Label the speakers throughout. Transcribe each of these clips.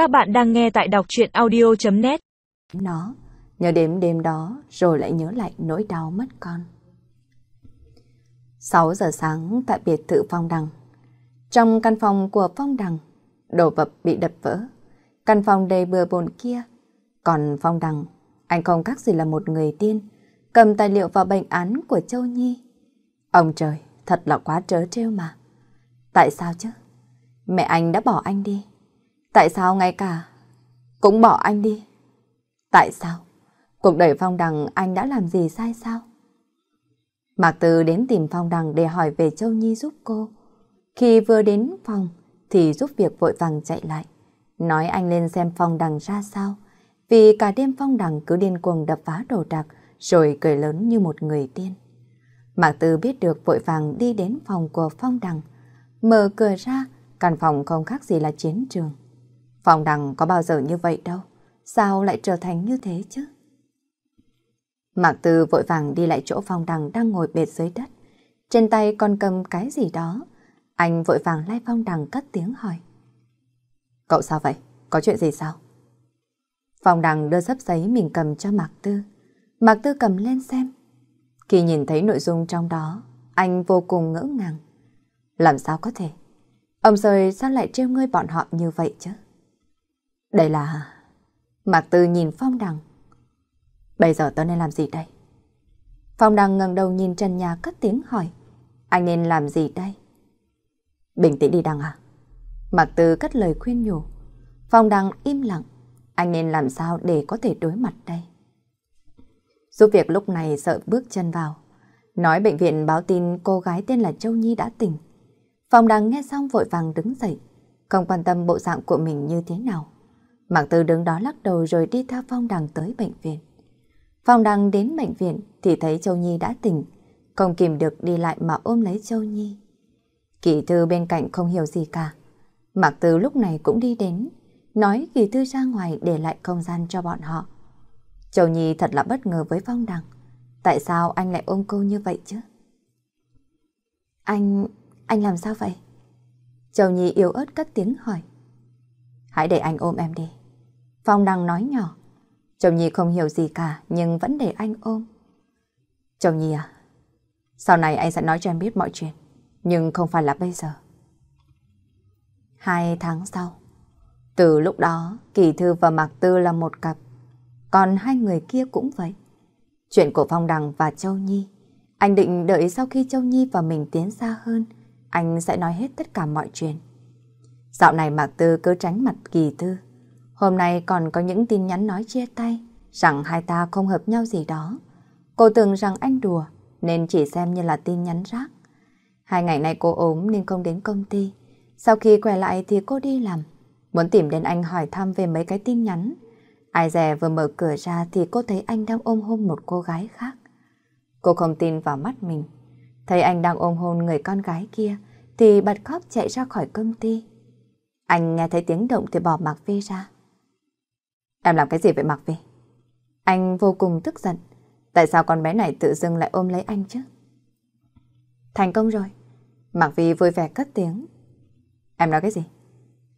Speaker 1: Các bạn đang nghe tại đọc chuyện audio.net
Speaker 2: Nó, nhớ đêm đêm đó rồi lại nhớ lại nỗi đau mất con. 6 giờ sáng tại biệt thự Phong Đằng. Trong căn phòng của Phong Đằng, đồ vật bị đập vỡ. Căn phòng đầy bừa bộn kia. Còn Phong Đằng, anh không khác gì là một người tiên, cầm tài liệu vào bệnh án của Châu Nhi. Ông trời, thật là quá trớ trêu mà. Tại sao chứ? Mẹ anh đã bỏ anh đi. Tại sao ngay cả cũng bỏ anh đi? Tại sao? Cuộc đời Phong Đằng anh đã làm gì sai sao? Mạc Từ đến tìm Phong Đằng để hỏi về Châu Nhi giúp cô. Khi vừa đến phòng thì giúp việc vội vàng chạy lại. Nói anh lên xem Phong Đằng ra sao. Vì cả đêm Phong Đằng cứ điên cuồng đập phá đồ đạc rồi cười lớn như một người tiên. Mạc Từ biết được vội vàng đi đến phòng của Phong Đằng. Mở cửa ra, căn phòng không khác gì là chiến trường. Phòng Đằng có bao giờ như vậy đâu. Sao lại trở thành như thế chứ? Mạc Tư vội vàng đi lại chỗ Phòng Đằng đang ngồi bệt dưới đất. Trên tay còn cầm cái gì đó. Anh vội vàng lai Phong Đằng cất tiếng hỏi. Cậu sao vậy? Có chuyện gì sao? Phong Đằng đưa sấp giấy mình cầm cho Mạc Tư. Mạc Tư cầm lên xem. Khi nhìn thấy nội dung trong đó, anh vô cùng ngỡ ngàng. Làm sao có thể? Ông rời sao lại trêu ngươi bọn họ như vậy chứ? Đây là... Mạc Tư nhìn Phong Đằng. Bây giờ tôi nên làm gì đây? Phong Đằng ngẩng đầu nhìn trần nhà cất tiếng hỏi. Anh nên làm gì đây? Bình tĩnh đi Đằng à? Mạc Tư cất lời khuyên nhủ. Phong Đằng im lặng. Anh nên làm sao để có thể đối mặt đây? Giúp việc lúc này sợ bước chân vào. Nói bệnh viện báo tin cô gái tên là Châu Nhi đã tỉnh. Phong Đằng nghe xong vội vàng đứng dậy. Không quan tâm bộ dạng của mình như thế nào. Mạng Tư đứng đó lắc đầu rồi đi theo Phong Đằng tới bệnh viện. Phong Đằng đến bệnh viện thì thấy Châu Nhi đã tỉnh, không kìm được đi lại mà ôm lấy Châu Nhi. Kỳ thư bên cạnh không hiểu gì cả. Mạc Tư lúc này cũng đi đến, nói kỳ thư ra ngoài để lại không gian cho bọn họ. Châu Nhi thật là bất ngờ với Phong Đằng. Tại sao anh lại ôm cô như vậy chứ? Anh... anh làm sao vậy? Châu Nhi yếu ớt cất tiếng hỏi. Hãy để anh ôm em đi. Phong Đằng nói nhỏ. Châu Nhi không hiểu gì cả nhưng vẫn để anh ôm. Châu Nhi à, sau này anh sẽ nói cho em biết mọi chuyện, nhưng không phải là bây giờ. Hai tháng sau, từ lúc đó Kỳ Thư và Mạc Tư là một cặp, còn hai người kia cũng vậy. Chuyện của Phong Đằng và Châu Nhi, anh định đợi sau khi Châu Nhi và mình tiến xa hơn, anh sẽ nói hết tất cả mọi chuyện. Dạo này Mạc Tư cứ tránh mặt Kỳ Thư. Hôm nay còn có những tin nhắn nói chia tay, rằng hai ta không hợp nhau gì đó. Cô tưởng rằng anh đùa, nên chỉ xem như là tin nhắn rác. Hai ngày nay cô ốm nên không đến công ty. Sau khi quay lại thì cô đi làm. Muốn tìm đến anh hỏi thăm về mấy cái tin nhắn. Ai dè vừa mở cửa ra thì cô thấy anh đang ôm hôn một cô gái khác. Cô không tin vào mắt mình. Thấy anh đang ôm hôn người con gái kia thì bật khóc chạy ra khỏi công ty. Anh nghe thấy tiếng động thì bỏ mặc Vi ra. Em làm cái gì vậy Mạc Vi? Anh vô cùng tức giận. Tại sao con bé này tự dưng lại ôm lấy anh chứ? Thành công rồi. Mạc Vi vui vẻ cất tiếng. Em nói cái gì?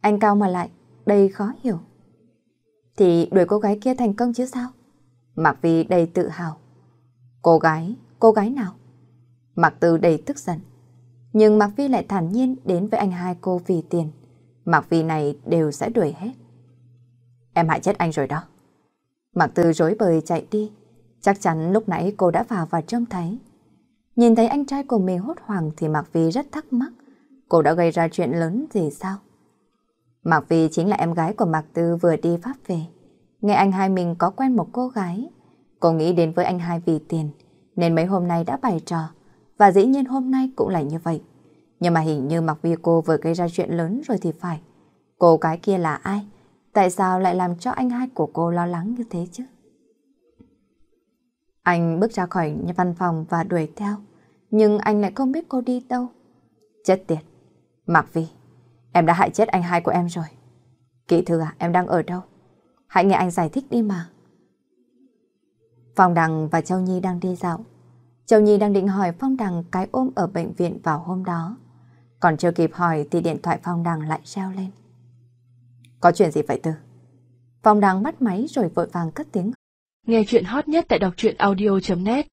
Speaker 2: Anh cao mà lại, đây khó hiểu. Thì đuổi cô gái kia thành công chứ sao? Mạc Vi đầy tự hào. Cô gái, cô gái nào? Mạc Tư đầy tức giận. Nhưng Mạc Vi lại thản nhiên đến với anh hai cô vì tiền. Mạc Vi này đều sẽ đuổi hết. Em hại chết anh rồi đó. Mạc Tư rối bời chạy đi. Chắc chắn lúc nãy cô đã vào và trông thấy. Nhìn thấy anh trai của mình hốt hoảng thì Mạc Vi rất thắc mắc. Cô đã gây ra chuyện lớn gì sao? Mạc Vi chính là em gái của Mạc Tư vừa đi Pháp về. Nghe anh hai mình có quen một cô gái. Cô nghĩ đến với anh hai vì tiền. Nên mấy hôm nay đã bày trò. Và dĩ nhiên hôm nay cũng là như vậy. Nhưng mà hình như Mạc Vi cô vừa gây ra chuyện lớn rồi thì phải. Cô gái kia là ai? Tại sao lại làm cho anh hai của cô lo lắng như thế chứ? Anh bước ra khỏi văn phòng và đuổi theo. Nhưng anh lại không biết cô đi đâu. Chết tiệt. Mạc Vi, em đã hại chết anh hai của em rồi. Kỵ thư à, em đang ở đâu? Hãy nghe anh giải thích đi mà. Phong Đằng và Châu Nhi đang đi dạo. Châu Nhi đang định hỏi Phong Đằng cái ôm ở bệnh viện vào hôm đó. Còn chưa kịp hỏi thì điện thoại Phong Đằng lại reo lên. Có chuyện gì vậy Tư? Phong đang bắt máy rồi vội vàng cất tiếng.
Speaker 3: Nghe chuyện hot nhất tại đọc truyện audio.net